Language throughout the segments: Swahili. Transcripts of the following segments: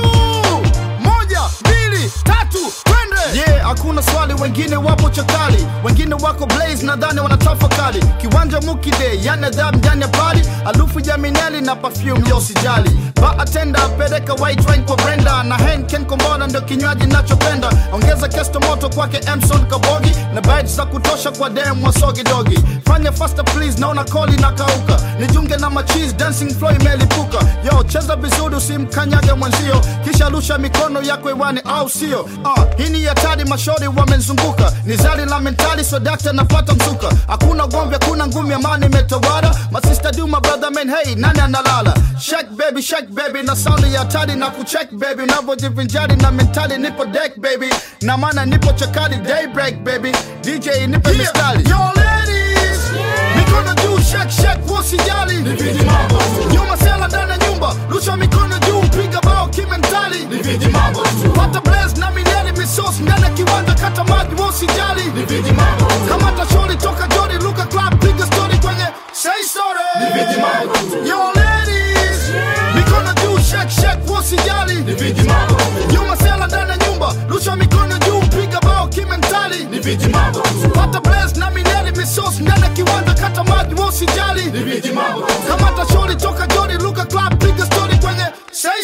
Rádio. mbili tatu twende. Ye yeah, hakuna swali wengine wapo chakali. Wengine wako blaze nadhani wanatafakali. Kiwanja mukide yanadhab ndani ya pali. Alufu ya mineli na perfume yosijali ba atenda peleka white wine kwa brenda. Na henken kombola ndio kinywaji nachopenda ongeza kesto moto kwake emson kabogi. Na bite za kutosha kwa dem wa sogi dogi. Fanya faster please naona koli na kauka nijunge na machiz dancing flow imelipuka. Yo cheza vizuri usimkanyage mwenzio. Kisha rusha mikono yako iwa iwani au sio? Uh, hii ni hatari mashauri wamenzunguka. Ni zari la mentali so dakta napata mzuka hakuna gomvi hakuna ngumi amani imetawala. Masista do my brother man hey nani analala? Shake baby shake baby na sound ya hatari na kucheck baby. Unavyojivinjari na mentali nipo deck baby. Na maana nipo chakari daybreak baby. Dj nipe yeah. mistari kimentali ni viji mambo tu, pata blaze na mineli misos ndani kiwanja kata maji tu, kamata shori toka jori luka club piga story. Kwenye say shake shake wasijali ni viji mambo tu, nyuma sela ndani ya nyumba rusha mikono juu piga bao kimentali ni viji mambo tu, pata blaze na mineli misos ndani ya kiwanja kata maji tu, kamata shori toka jori luka club piga story. Kwenye say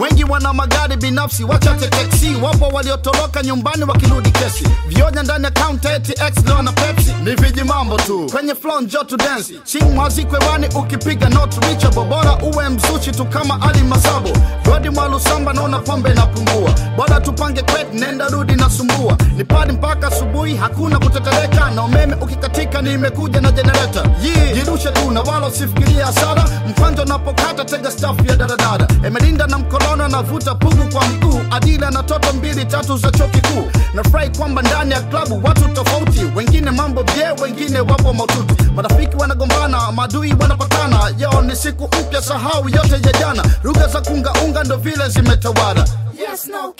wengi wana magari binafsi wachache teksi. Wapo waliotoroka nyumbani wakirudi kesi. Vioja ndani ya kaunta eti x leo na pepsi. Ni mambo tu. Kwenye flow njo tu dance. Ching kwewani wani ukipiga not reachable. Bora uwe mzuchi tu kama ali masabo godi mwalusamba naona pombe napungua bora tupange kwet nenda rudi na sumbua. Ni padi mpaka asubuhi hakuna kutetereka. Na umeme ukikatika nimekuja na jenereta yeah. jirushe tu na wala usifikiria hasara. Mfanja unapokata tega stafu ya daradara emelinda na mkonono anavuta pugu kwa mguu. Adila na toto mbili tatu za chuo kikuu. Nafurahi kwamba ndani ya klabu watu tofauti. Wengine mambo bie wengine wapo maututi marafiki wanagombana madui wanapatana. Yao ni siku mpya sahau yote ya jana. Lugha za kungaunga ndo vile zimetawala. Yes no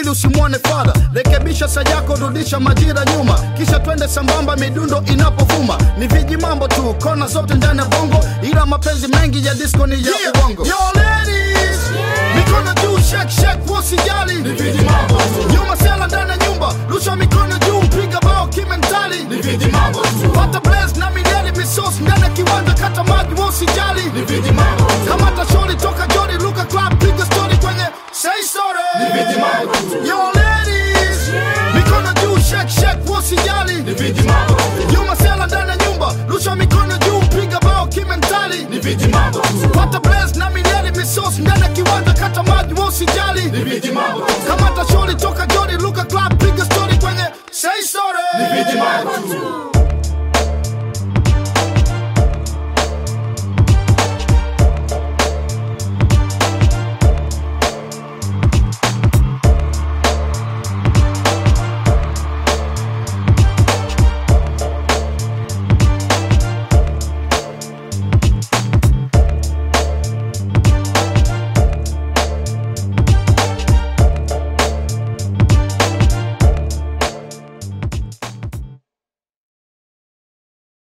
ili usimwone fara rekebisha sa yako rudisha majira nyuma. Kisha twende sambamba midundo inapofuma. Ni viji mambo tu kona zote ndani ya bongo. Ila mapenzi mengi ya disco ni ya uongo. Yo, ladies, mikono juu shake shake wasijali ni viji mambo tu, Yo ladies, mikono juu shake shake wasijali mambo tu, ndani nyumba rusha mikono juu piga bao kimentali pata blaze na ya kiwanja kata maji kamata shori toka jori luka club piga story kwenye say story